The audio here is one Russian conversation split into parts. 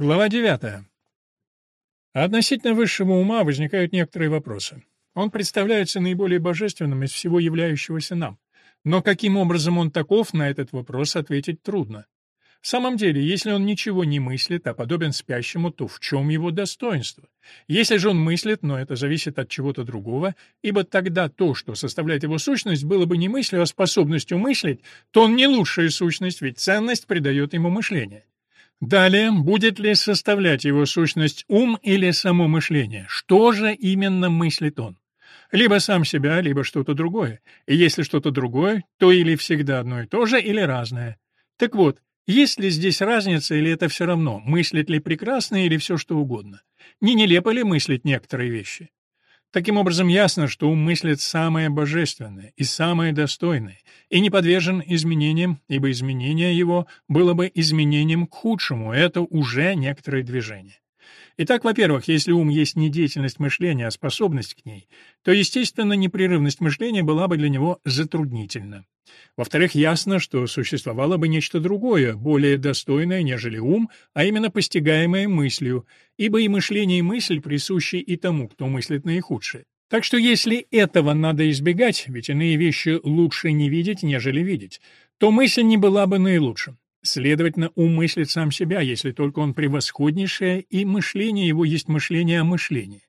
Глава 9. Относительно высшего ума возникают некоторые вопросы. Он представляется наиболее божественным из всего являющегося нам. Но каким образом он таков, на этот вопрос ответить трудно. В самом деле, если он ничего не мыслит, а подобен спящему, то в чем его достоинство? Если же он мыслит, но это зависит от чего-то другого, ибо тогда то, что составляет его сущность, было бы не мыслью, а способностью мыслить, то он не лучшая сущность, ведь ценность придает ему мышление. Далее, будет ли составлять его сущность ум или само мышление? Что же именно мыслит он? Либо сам себя, либо что-то другое. И если что-то другое, то или всегда одно и то же, или разное. Так вот, есть ли здесь разница или это все равно, мыслит ли прекрасно или все что угодно? Не нелепо ли мыслить некоторые вещи? Таким образом, ясно, что ум мыслит самое божественное и самое достойное, и не подвержен изменениям, ибо изменение его было бы изменением к худшему, это уже некоторое движение. Итак, во-первых, если ум есть не деятельность мышления, а способность к ней, то, естественно, непрерывность мышления была бы для него затруднительна. Во-вторых, ясно, что существовало бы нечто другое, более достойное, нежели ум, а именно постигаемое мыслью, ибо и мышление, и мысль присущи и тому, кто мыслит наихудшее. Так что если этого надо избегать, ведь иные вещи лучше не видеть, нежели видеть, то мысль не была бы наилучшим. Следовательно, ум сам себя, если только он превосходнейшее, и мышление его есть мышление о мышлении.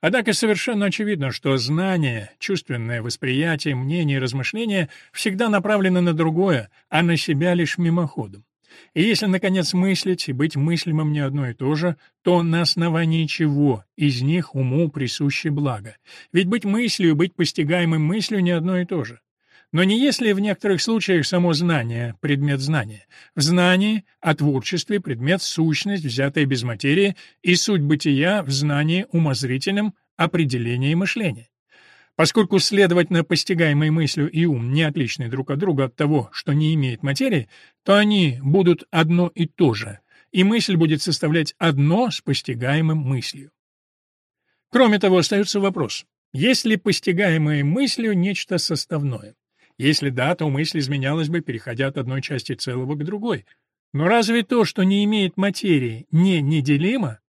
Однако совершенно очевидно, что знание, чувственное восприятие, мнение и размышление всегда направлены на другое, а на себя лишь мимоходом. И если, наконец, мыслить и быть мыслимым не одно и то же, то на основании чего из них уму присуще благо? Ведь быть мыслью, быть постигаемым мыслью не одно и то же. Но не если в некоторых случаях само знание — предмет знания. В знании, о творчестве — предмет сущность, взятая без материи, и суть бытия в знании умозрительном определении мышления. Поскольку следовательно постигаемой мыслью и ум не отличны друг от друга от того, что не имеет материи, то они будут одно и то же, и мысль будет составлять одно с постигаемым мыслью. Кроме того, остается вопрос, есть ли постигаемое мыслью нечто составное? Если да, то мысль изменялась бы, переходя от одной части целого к другой. Но разве то, что не имеет материи, не неделимо?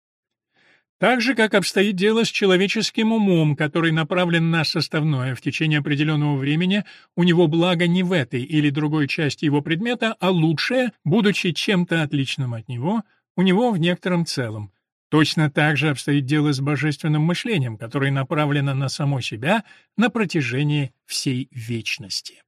Так же, как обстоит дело с человеческим умом, который направлен на составное в течение определенного времени, у него благо не в этой или другой части его предмета, а лучшее, будучи чем-то отличным от него, у него в некотором целом. Точно так же обстоит дело с божественным мышлением, которое направлено на само себя на протяжении всей вечности.